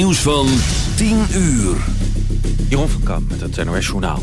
Nieuws van 10 uur. Jeroen van Kam met het NOS Journaal.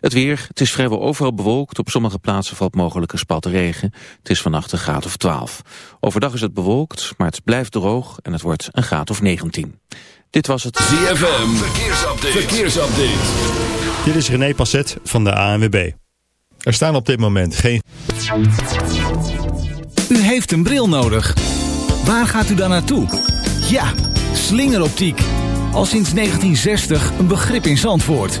Het weer, het is vrijwel overal bewolkt. Op sommige plaatsen valt mogelijk een spat regen. Het is vannacht een graad of 12. Overdag is het bewolkt, maar het blijft droog en het wordt een graad of 19. Dit was het ZFM Verkeersupdate. Verkeersupdate. Dit is René Passet van de ANWB. Er staan op dit moment geen... U heeft een bril nodig. Waar gaat u dan naartoe? Ja, slingeroptiek. Al sinds 1960 een begrip in Zandvoort.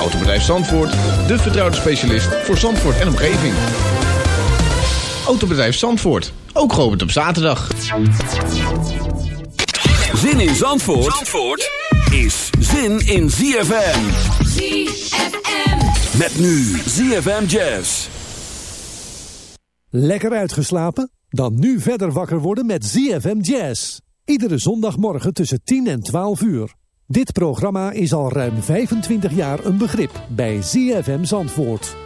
Autobedrijf Zandvoort, de vertrouwde specialist voor Zandvoort en omgeving. Autobedrijf Zandvoort, ook geopend op zaterdag. Zin in Zandvoort, Zandvoort is zin in ZFM. ZFM. Met nu ZFM Jazz. Lekker uitgeslapen? Dan nu verder wakker worden met ZFM Jazz. Iedere zondagmorgen tussen 10 en 12 uur. Dit programma is al ruim 25 jaar een begrip bij ZFM Zandvoort.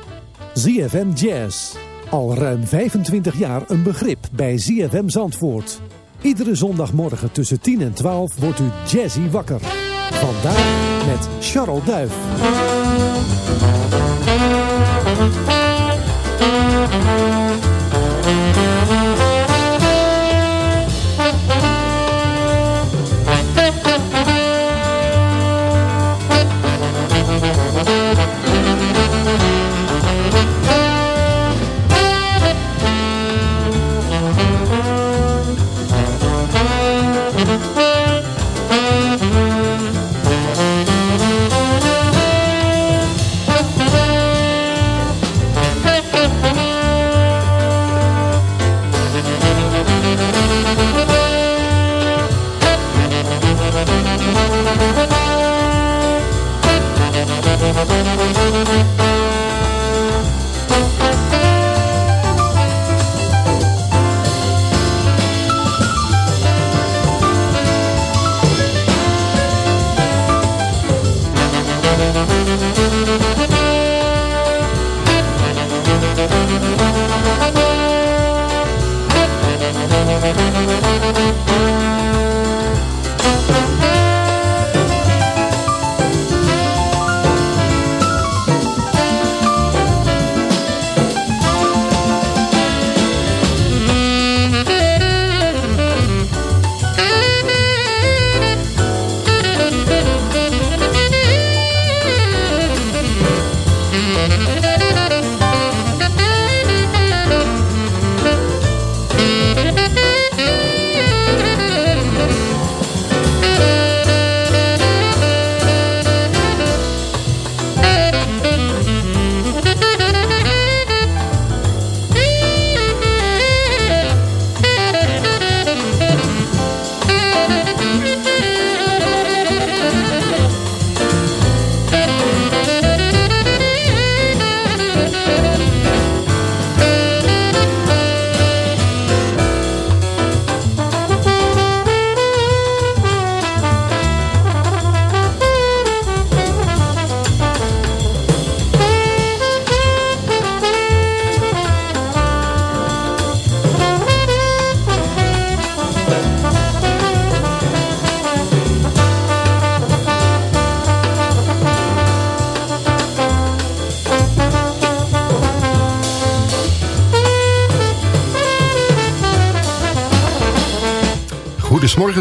ZFM Jazz. Al ruim 25 jaar een begrip bij ZFM Zandvoort. Iedere zondagmorgen tussen 10 en 12 wordt u jazzy wakker. Vandaag met Charles Duif.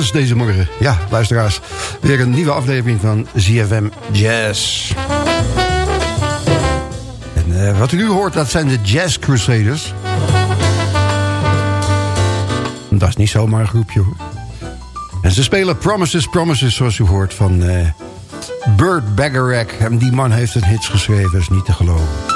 Goedemorgens deze morgen. Ja, luisteraars. Weer een nieuwe aflevering van ZFM Jazz. En uh, wat u nu hoort, dat zijn de Jazz Crusaders. Dat is niet zomaar een groepje hoor. En ze spelen Promises, Promises zoals u hoort van uh, Burt Bacharach. En die man heeft een hits geschreven, is niet te geloven.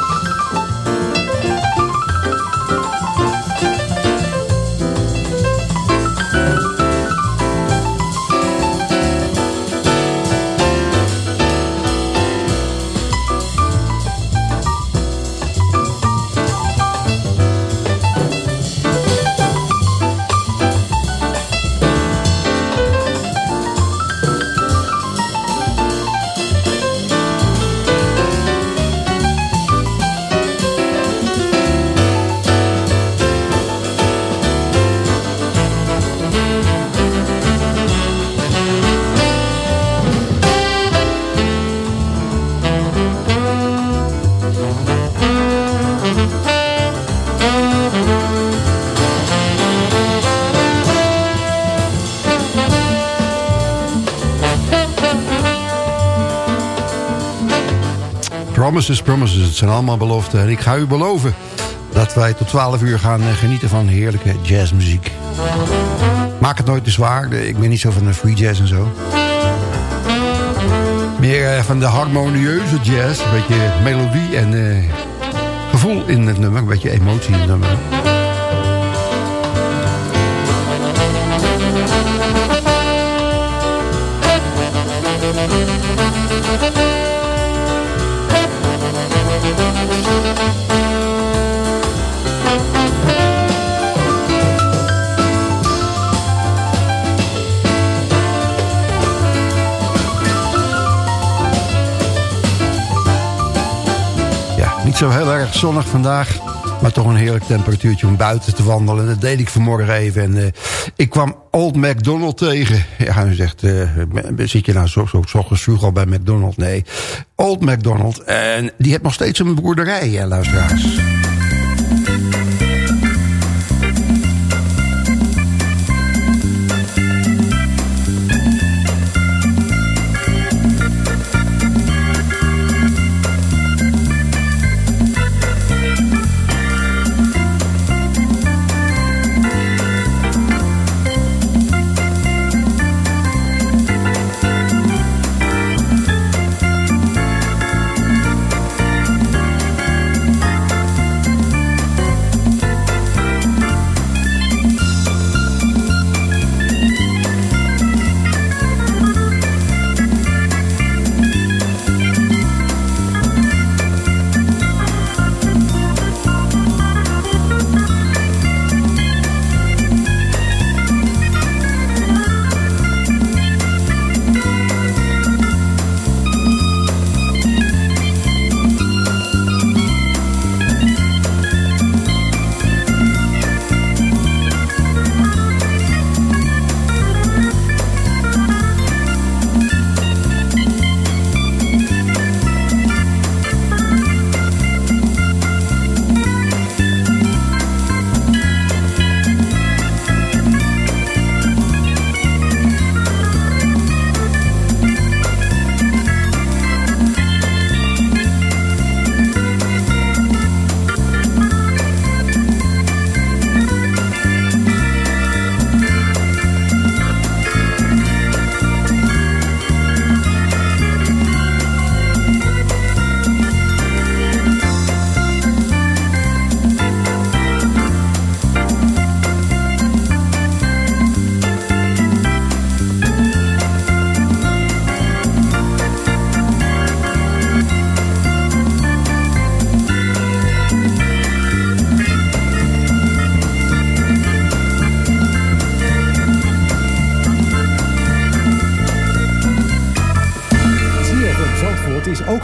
Promises, promises. Het zijn allemaal beloften. En ik ga u beloven dat wij tot 12 uur gaan eh, genieten van heerlijke jazzmuziek. Maak het nooit te zwaar. Ik ben niet zo van de free jazz en zo. Meer eh, van de harmonieuze jazz. Een beetje melodie en gevoel in het nummer. Een beetje emotie in het nummer. Zo heel erg zonnig vandaag. Maar toch een heerlijk temperatuurtje om buiten te wandelen. Dat deed ik vanmorgen even. En uh, ik kwam Old McDonald tegen. Ja, hij zegt, uh, zit je nou zo, zo, zo vroeg al bij McDonald? Nee, Old McDonald. En die heeft nog steeds een boerderij, hè, luisteraars.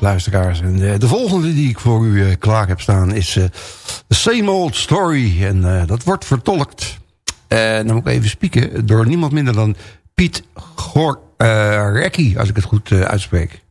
luisteraars. En de, de volgende die ik voor u klaar heb staan is The Same Old Story. En dat wordt vertolkt, en dan moet ik even spieken, door niemand minder dan Piet Gorecki, als ik het goed uitspreek.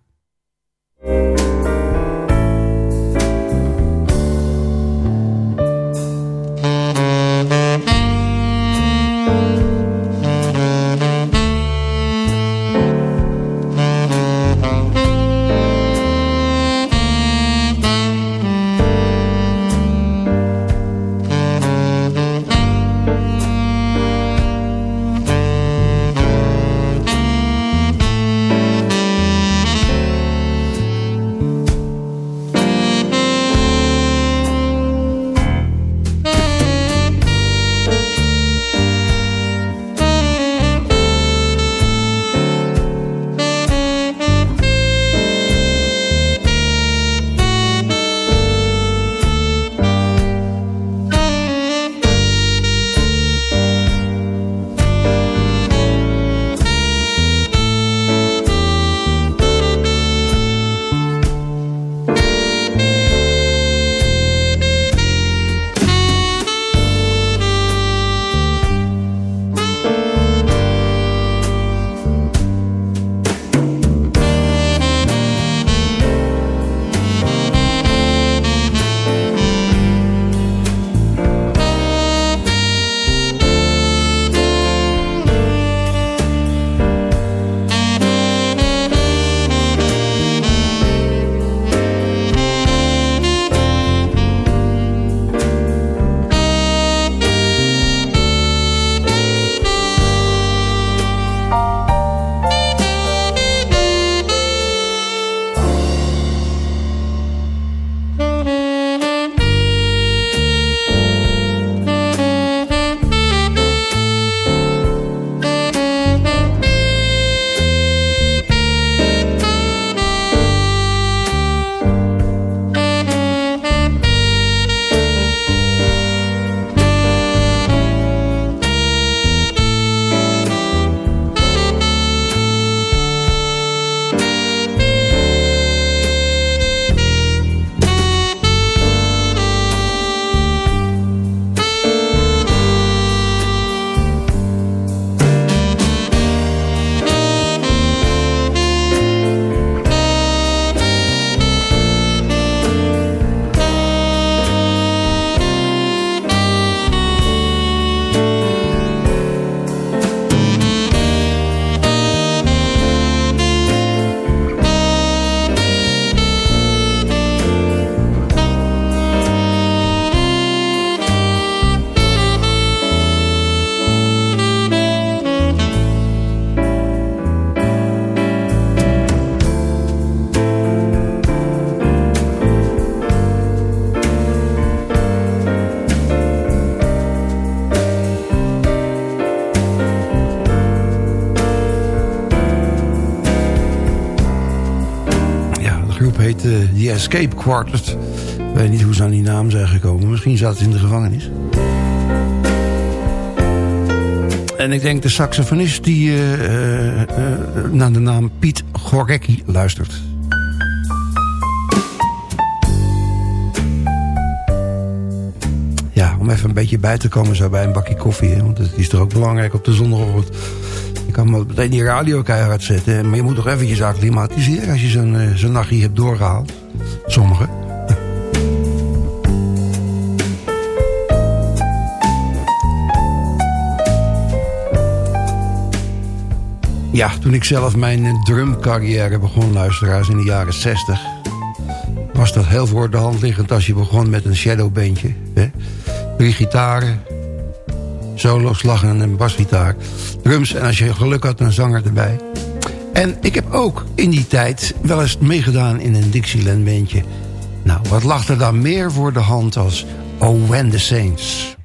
Escape Quartet. Ik weet niet hoe ze aan die naam zijn gekomen. Misschien zat ze in de gevangenis. En ik denk de saxofonist die uh, uh, naar de naam Piet Gorecki luistert. Ja, om even een beetje bij te komen zo bij een bakje koffie. Hè, want het is toch ook belangrijk op de zondagochtend. Je kan meteen die radio keihard zetten. Maar je moet toch eventjes acclimatiseren als je zo'n zo'n nachtje hebt doorgehaald. Sommigen. Ja, toen ik zelf mijn drumcarrière begon, luisteraars, in de jaren 60... was dat heel voor de hand liggend als je begon met een shadowbandje. Drie gitaren, solo, slag en een basgitaar. Drums en als je geluk had, een zanger erbij. En ik heb ook in die tijd wel eens meegedaan in een Dixieland bandje. Nou, wat lag er dan meer voor de hand als Oh When the Saints...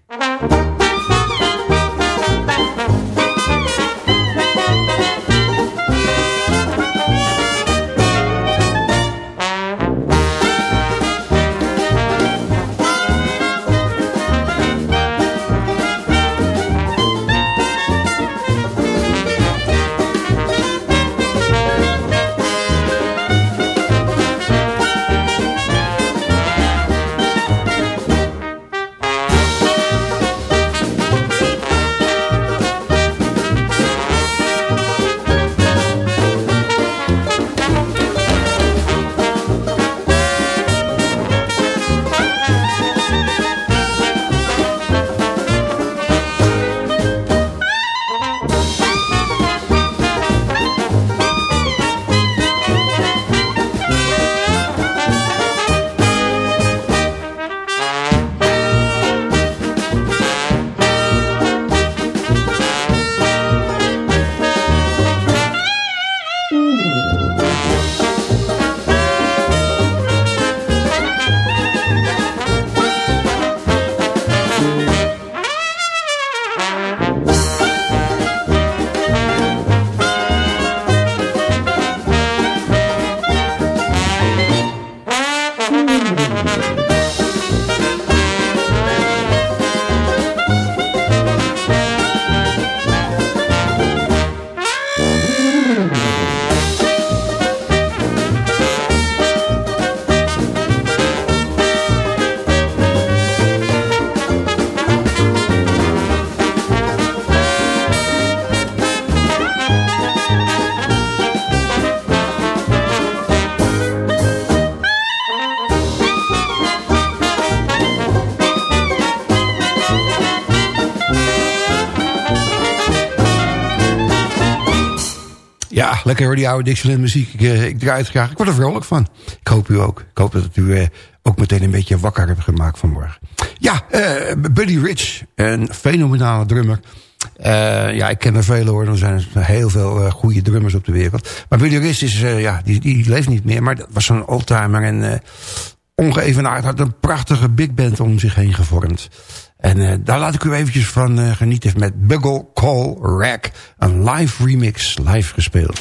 Ja, lekker hoor, die oude Dixieland muziek. Ik, uh, ik draai het graag. Ik word er vrolijk van. Ik hoop u ook. Ik hoop dat u uh, ook meteen een beetje wakker hebt gemaakt vanmorgen. Ja, uh, Buddy Rich, een fenomenale drummer. ja, ik ken er vele hoor. Er zijn heel veel goede drummers op de wereld. Maar Buddy Rich is, ja, die, die leeft niet meer. Maar dat was zo'n oldtimer en ongeëvenaard. Had een prachtige big band om zich heen gevormd. En uh, daar laat ik u eventjes van uh, genieten met Buggle Call Rack. Een live remix, live gespeeld.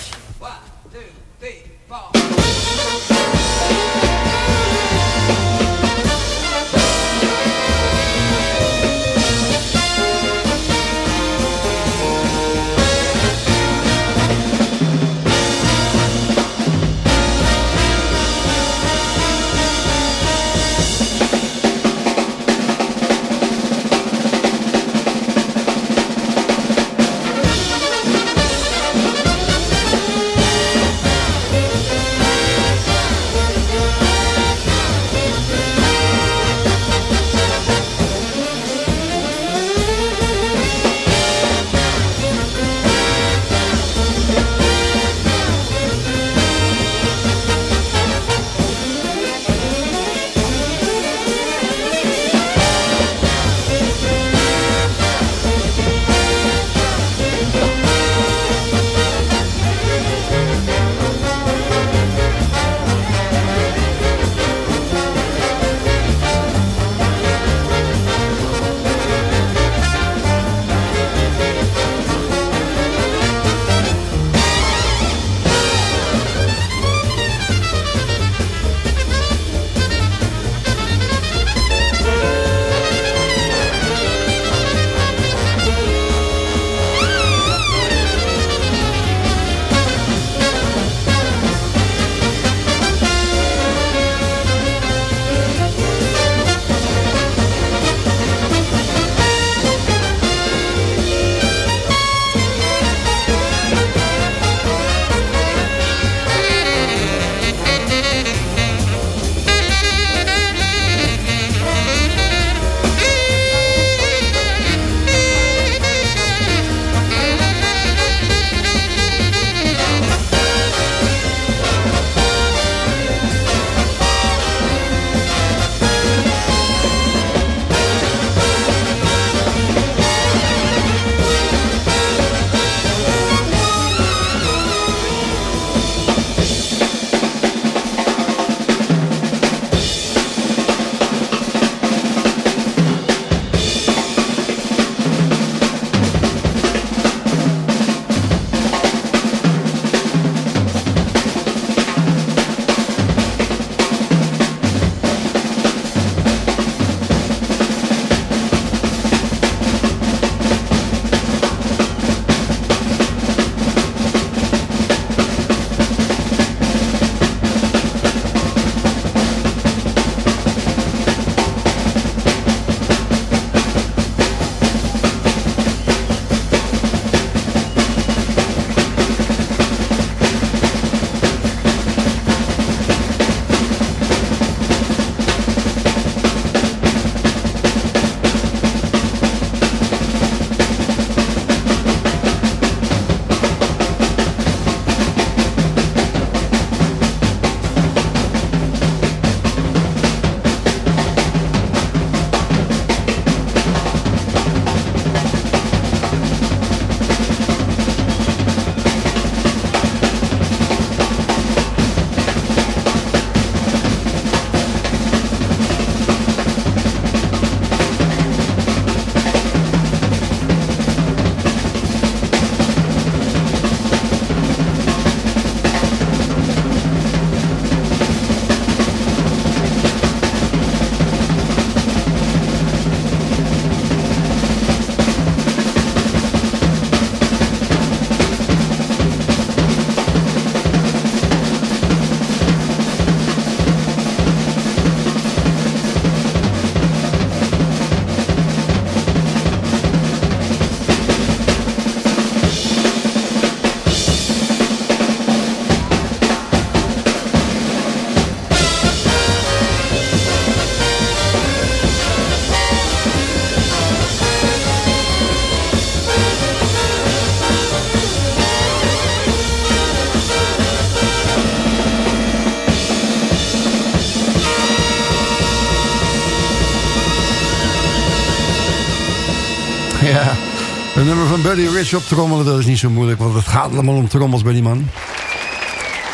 Buddy Rich op trommelen, dat is niet zo moeilijk. Want het gaat allemaal om trommels bij die man.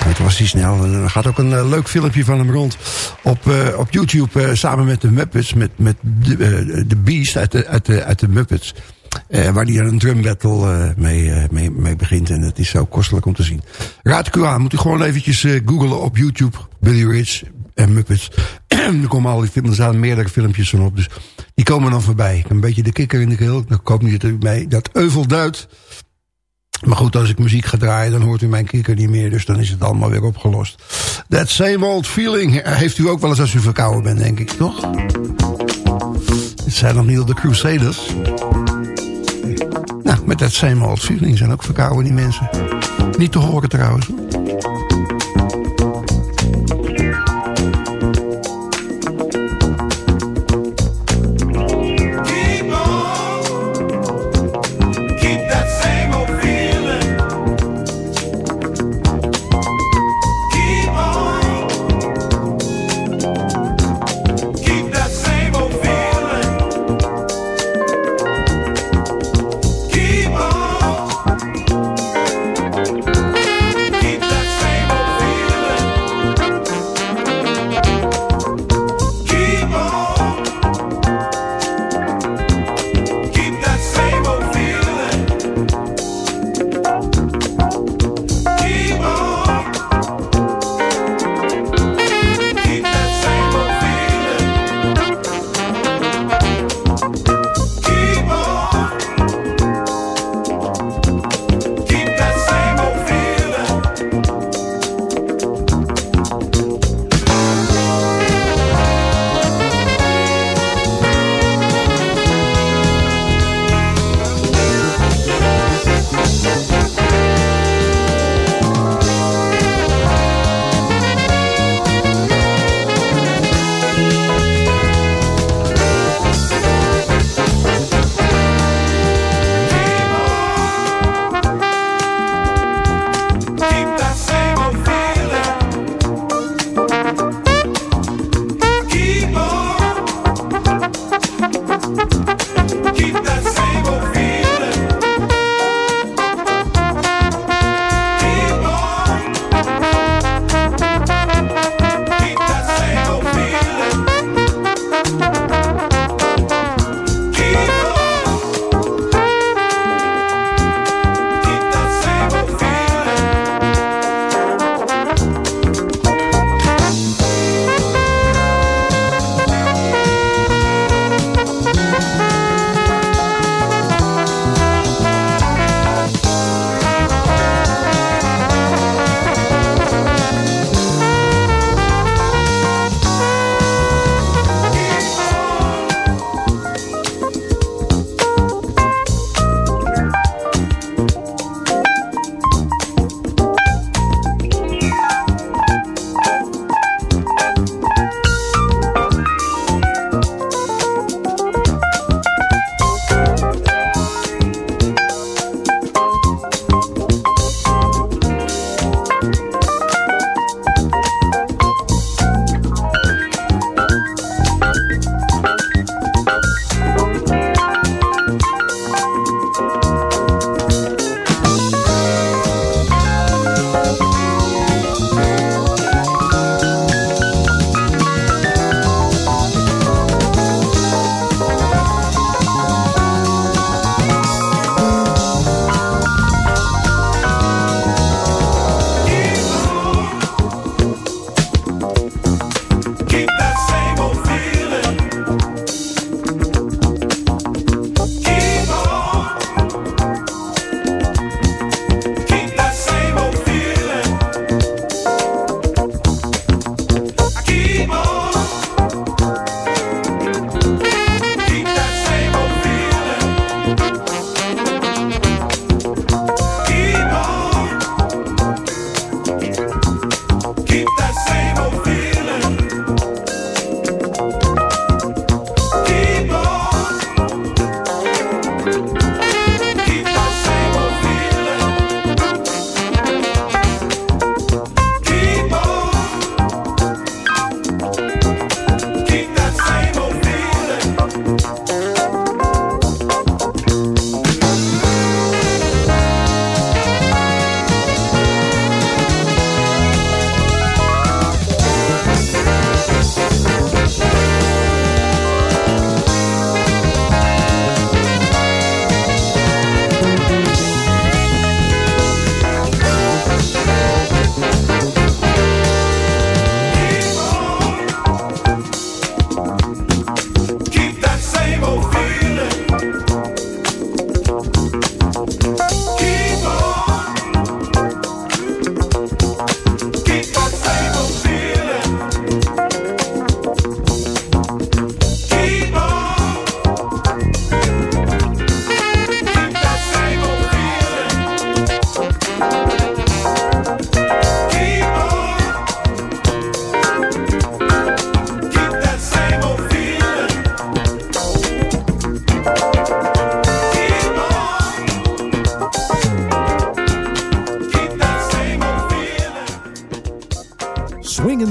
Het was hij snel. En er gaat ook een uh, leuk filmpje van hem rond op, uh, op YouTube... Uh, samen met de Muppets, met, met de, de Beast uit de, uit de, uit de Muppets. waar hij een drum battle mee, mee, begint. En het is zo kostelijk om te zien. Raad ik u aan, moet u gewoon eventjes googlen op YouTube. Buddy Rich en Muppets. er komen al die films, staan meerdere filmpjes van op. Dus die komen dan voorbij. Ik een beetje de kikker in de keel. Ik hoop niet dat u mij dat euvel duidt. Maar goed, als ik muziek ga draaien, dan hoort u mijn kikker niet meer. Dus dan is het allemaal weer opgelost. That same old feeling heeft u ook wel eens als u verkouden bent, denk ik, toch? Het zijn nog niet op de Crusaders. Nou, met that same old feeling zijn ook verkouden die mensen. Niet te horen trouwens.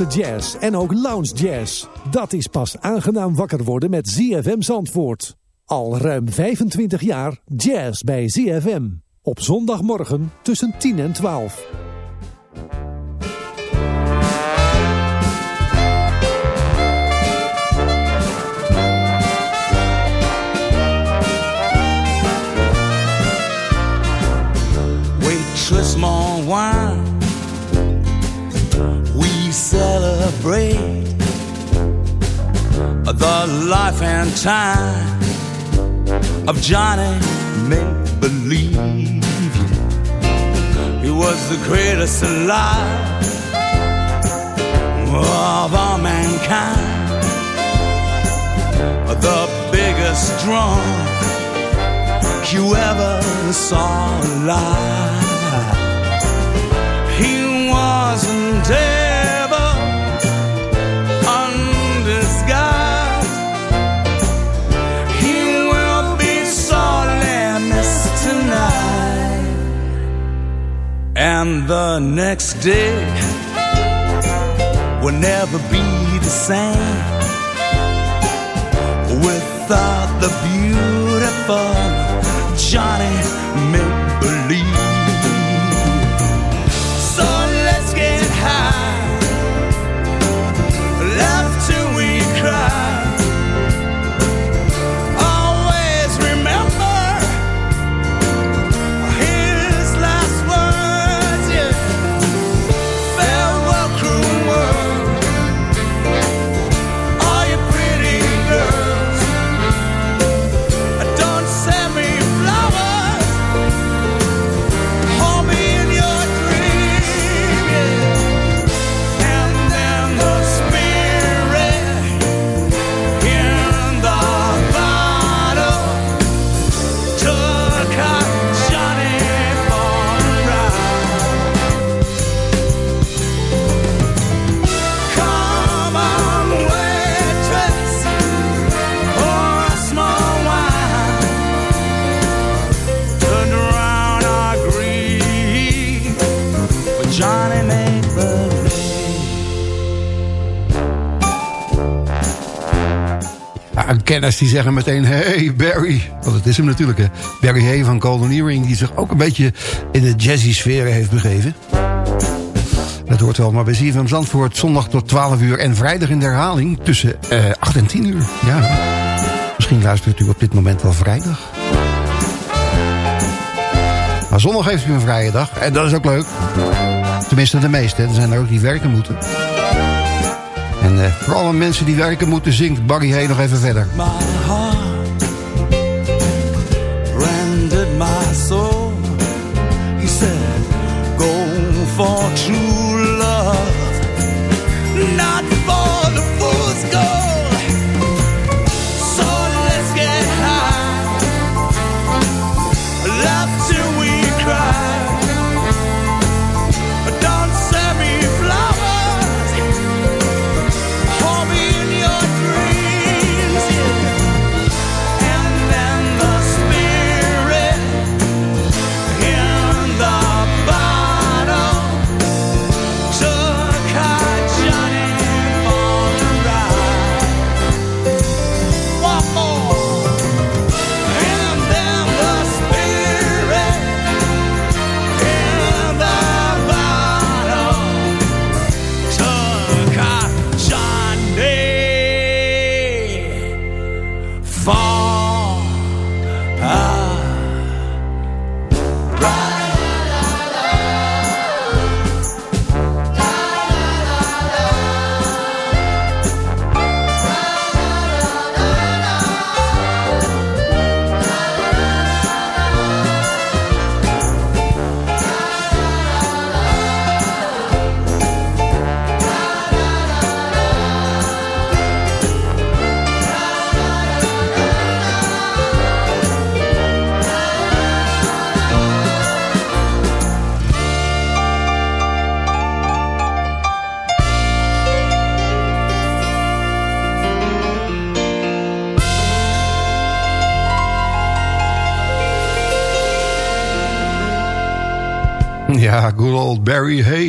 Jazz en ook lounge jazz. Dat is pas aangenaam wakker worden met ZFM Zandvoort. Al ruim 25 jaar jazz bij ZFM. Op zondagmorgen tussen 10 en 12. Waitress, celebrate the life and time of Johnny Make Believe. He was the greatest alive of all mankind, the biggest drunk you ever saw alive. He wasn't ever And the next day will never be the same without the beautiful Johnny make believe. Kenners die zeggen meteen, hey Barry. Want het is hem natuurlijk, hè. Barry Hay van Golden Earring... die zich ook een beetje in de jazzy sfeer heeft begeven. Dat hoort wel, maar bij ZFM Zandvoort... zondag tot 12 uur en vrijdag in de herhaling... tussen eh 8 en 10 uur. Ja, misschien luistert u op dit moment wel vrijdag. Maar zondag heeft u een vrije dag. En dat is ook leuk. Tenminste de meeste. Er zijn er ook die werken moeten. En eh, voor alle mensen die werken moeten... zingt Barry Hay nog even verder. My heart rendered my soul. He said, Go for true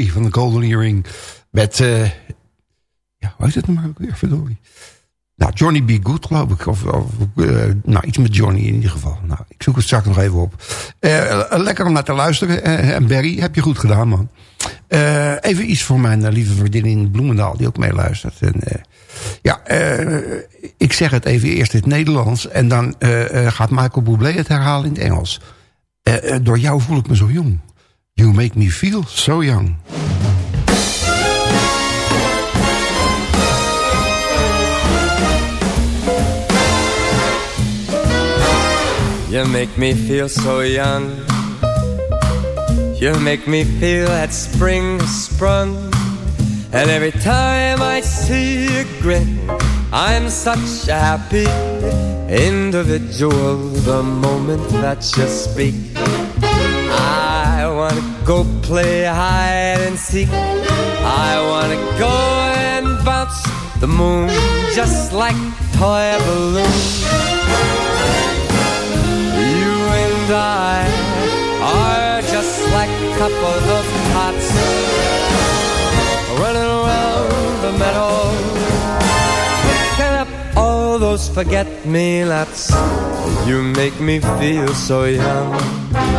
Ja, van de Golden Earring. Met, eh, Hoe is het nou ook weer, verdorie? Nou, Johnny B. Good, geloof ik. Of, eh, nou, iets met Johnny in ieder geval. Nou, ik zoek het straks nog even op. Eh, lekker om naar te luisteren. En Barry, heb je goed gedaan, man. Even iets voor mijn lieve vriendin in Bloemendaal, die ook meeluistert. En, ja, ik zeg het even eerst in het Nederlands. En dan gaat Michael Bublé het herhalen in het Engels. Door jou voel ik me zo jong. You make me feel so young. You make me feel so young. You make me feel that spring has sprung. And every time I see you grin, I'm such a happy individual. The moment that you speak, go play hide and seek. I wanna go and bounce the moon just like toy balloon. You and I are just like a couple of tots running around the meadow, picking up all those forget-me-nots. You make me feel so young.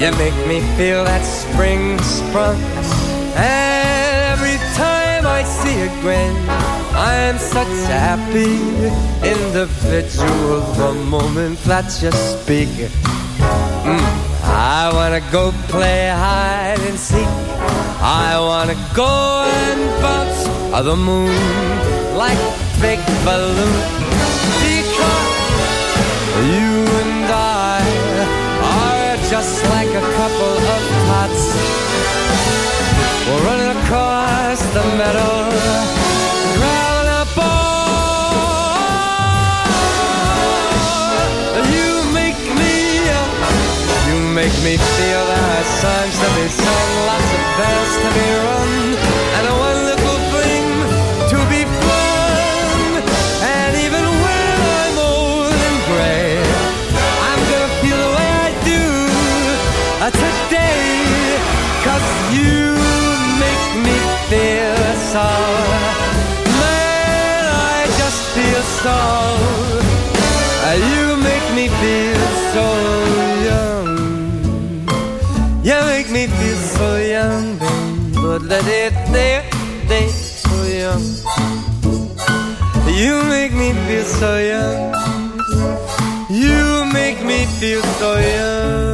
you make me feel that spring sprung. And every time I see a grin, I'm such a happy individual. The moment that you speak, mm, I wanna go play hide and seek. I wanna go and bounce on the moon like a big balloon. Because you and I are just like a couple of tots. We're running across the meadow, grabbing a ball. You make me, you make me feel there are songs to be sung, lots of bells to be let it there, there, so young. You make me feel so young. You make me feel so young.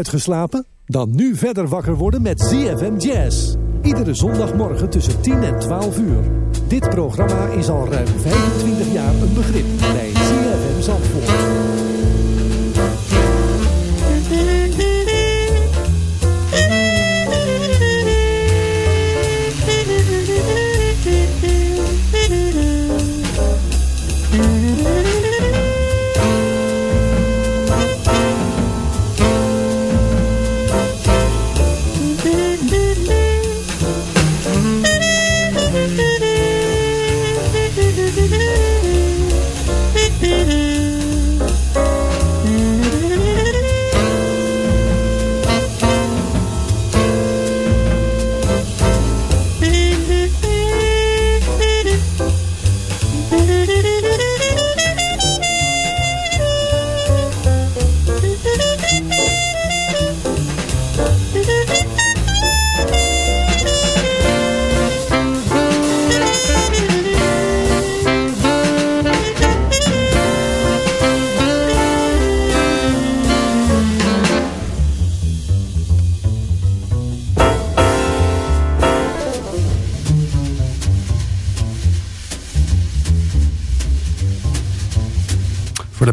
Uitgeslapen? Dan nu verder wakker worden met ZFM Jazz. Iedere zondagmorgen tussen 10 en 12 uur. Dit programma is al ruim 25 jaar een begrip bij ZFM Zandvoort. Thank you.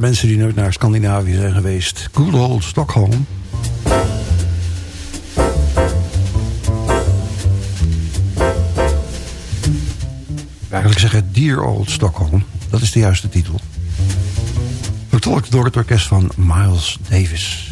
Mensen die nooit naar Scandinavië zijn geweest. Good old Stockholm. Eigenlijk zeggen Dear Old Stockholm. Dat is de juiste titel. Vertolkt door het orkest van Miles Davis.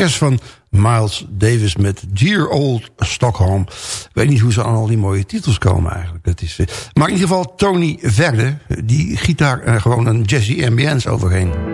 Orkest van Miles Davis met Dear Old Stockholm. Ik weet niet hoe ze aan al die mooie titels komen eigenlijk. Dat is, maar in ieder geval Tony Verde, die gitaar uh, gewoon een jazzy ambience overheen.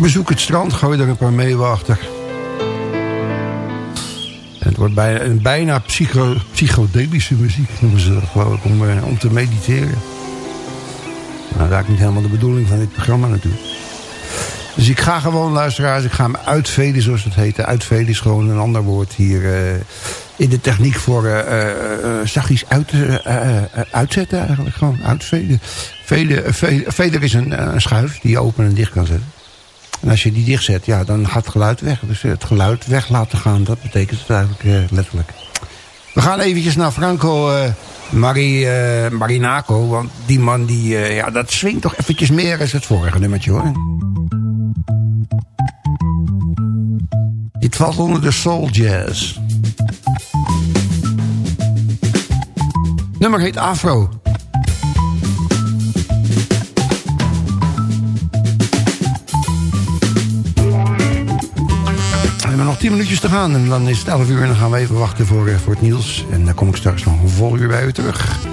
Bezoek het strand, gooi er een paar meeuwen achter. En het wordt bijna, een bijna psycho, psychodelische muziek, noemen ze dat geloof om, eh, om te mediteren. Nou, dat is niet helemaal de bedoeling van dit programma natuurlijk. Dus ik ga gewoon, luisteraars, ik ga me uitveden, zoals het heet. Uitveden is gewoon een ander woord hier uh, in de techniek voor uh, zachtjes uit, uitzetten eigenlijk. Gewoon uitveden. Veden, veder is een, een schuif die je open en dicht kan zetten. En als je die dichtzet, ja, dan gaat het geluid weg. Dus het geluid weg laten gaan, dat betekent het eigenlijk uh, letterlijk. We gaan eventjes naar Franco uh, Mari, uh, Marinaco. Want die man, die, ja, dat swingt toch eventjes meer als het vorige nummertje, hoor. Dit valt onder de soul jazz. Nummer heet Afro. 10 minuutjes te gaan en dan is het 11 uur en dan gaan we even wachten voor, eh, voor het nieuws. En dan kom ik straks nog een vol uur bij u terug.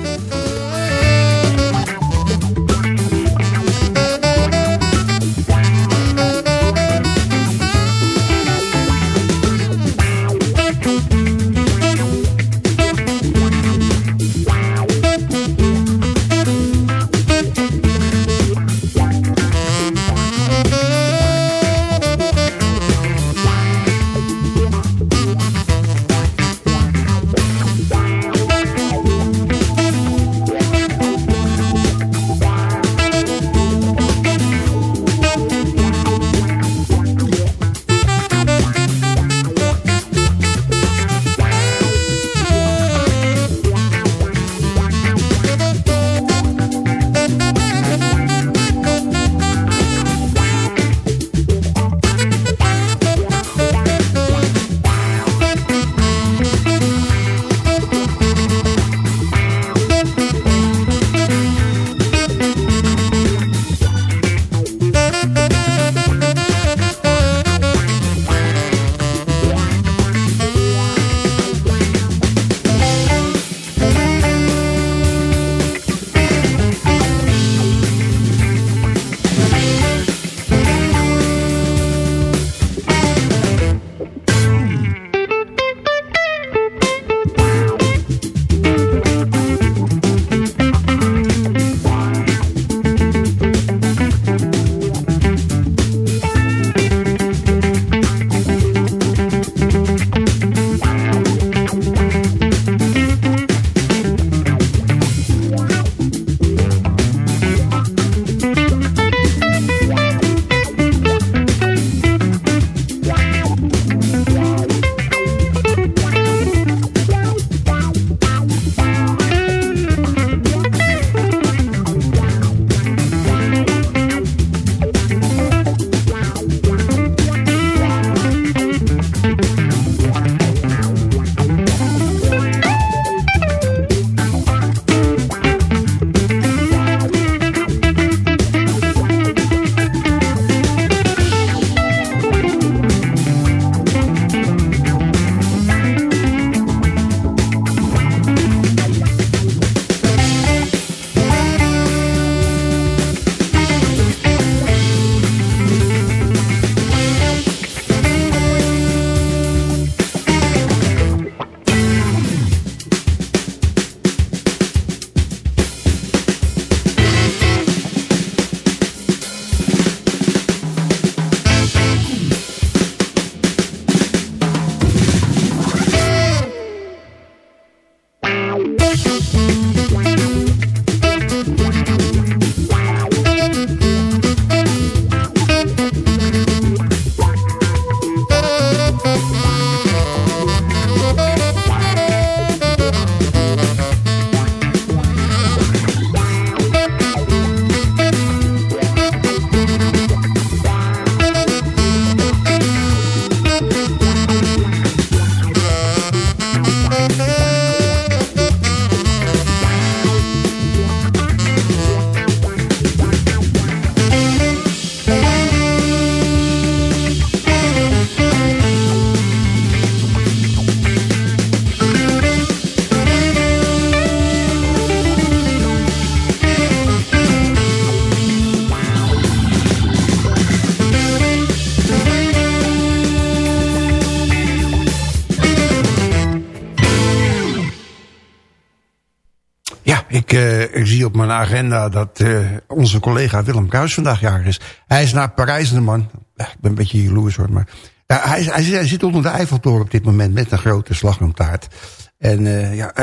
Op mijn agenda dat uh, onze collega Willem Kruis vandaag jarig is. Hij is naar Parijs, de man. Ik ben een beetje jaloers hoor, maar... Hij, hij, zit onder de Eiffeltoren op dit moment met een grote slagroomtaart. En uh, ja,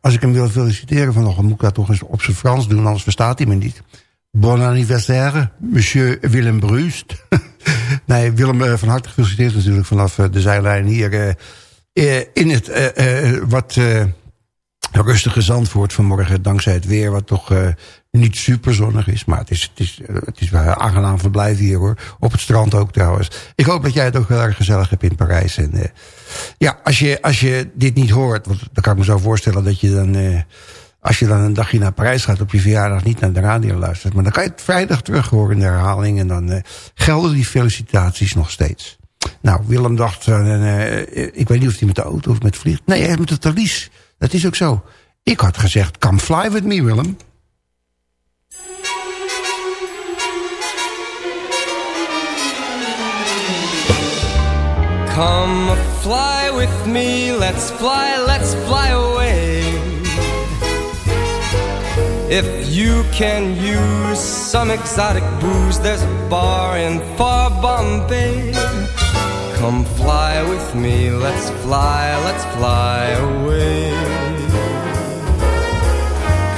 als ik hem wil feliciteren vanochtend, moet ik dat toch eens op zijn Frans doen, anders verstaat hij me niet. Bon anniversaire, monsieur Willem Bruust. nee, Willem, van harte gefeliciteerd natuurlijk vanaf de zijlijn hier in het wat rustige Zandvoort vanmorgen, dankzij het weer... wat toch uh, niet super zonnig is. Maar het is, het, is, uh, het is wel aangenaam verblijf hier, hoor. Op het strand ook trouwens. Ik hoop dat jij het ook heel erg gezellig hebt in Parijs. En uh, ja, als je, als je dit niet hoort... want dan kan ik me zo voorstellen dat je dan... als je dan een dagje naar Parijs gaat op je verjaardag... niet naar de radio luistert. Maar dan kan je het vrijdag terug horen in de herhaling... en dan gelden die felicitaties nog steeds. Nou, Willem dacht... ik weet niet of hij met de auto of met vliegt. Nee, hij met de Thalys... Dat is ook zo. Ik had gezegd, come fly with me, Willem. Come fly with me, let's fly, let's fly away. If you can use some exotic booze, there's a bar in far Bombay. Come fly with me, let's fly, let's fly away.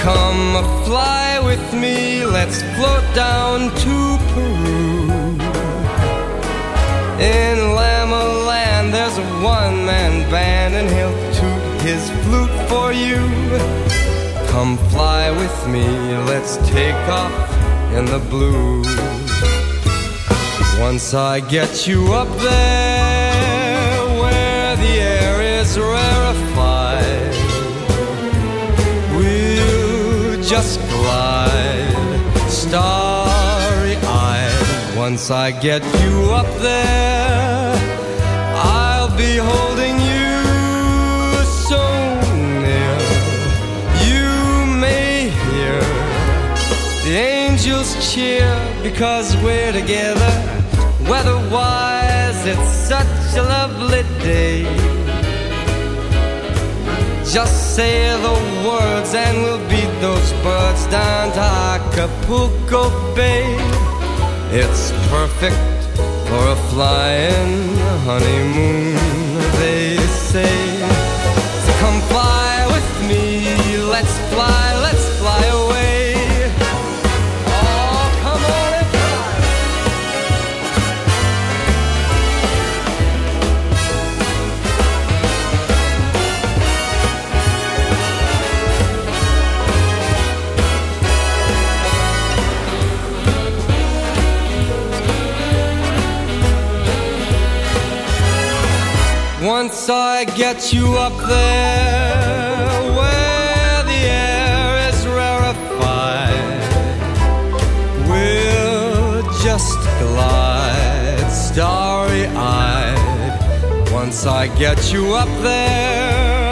Come fly with me, let's float down to Peru. In Lama Land, there's a one man band, and he'll toot his flute for you. Come fly with me, let's take off in the blue. Once I get you up there just glide starry eyed. Once I get you up there, I'll be holding you so near. You may hear the angels cheer because we're together. Weather-wise, it's such a lovely day. Just say the words and we'll beat those birds down to Acapulco Bay. It's perfect for a flying honeymoon, they say. Once I get you up there where the air is rarefied, we'll just glide starry eyed. Once I get you up there,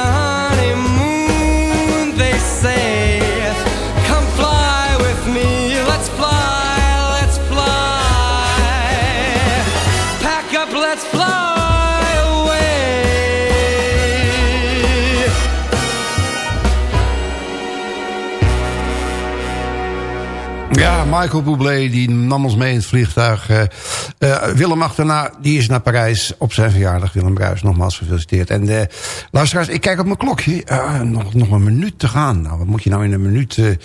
Ja, Michael Bublé die nam ons mee in het vliegtuig. Uh, uh, Willem achterna, die is naar Parijs op zijn verjaardag. Willem Bruis, nogmaals gefeliciteerd. En uh, luisteraars, ik kijk op mijn klokje. nog, nog een minuut te gaan. Nou, wat moet je nou in een minuut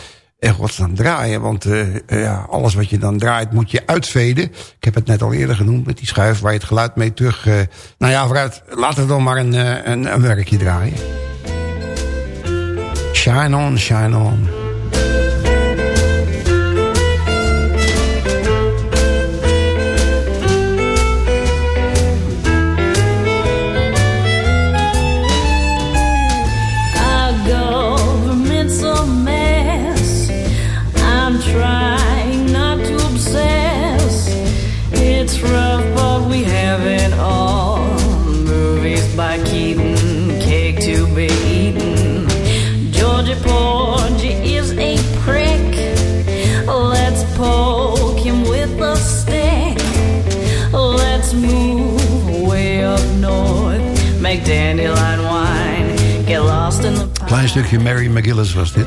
wat staan draaien? Want ja, alles wat je dan draait moet je uitveden. Ik heb het net al eerder genoemd met die schuif waar je het geluid mee terug... nou ja, vooruit, laten we dan maar een, een, een werkje draaien. Shine on, shine on. Klein stukje Mary McGillis was dit.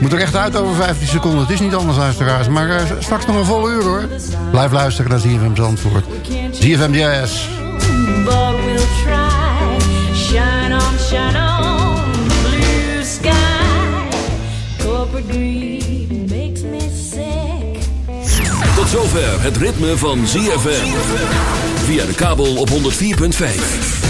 Moet er echt uit over 15 seconden. Het is niet anders, luisteraars. Maar uh, straks nog een volle uur, hoor. Blijf luisteren naar ZFM Zandvoort. ZFM Jazz. But we'll try. Shine on, shine on. Blue sky. Corporate greed makes me sick. Tot zover het ritme van ZFM. Via de kabel op 104.5.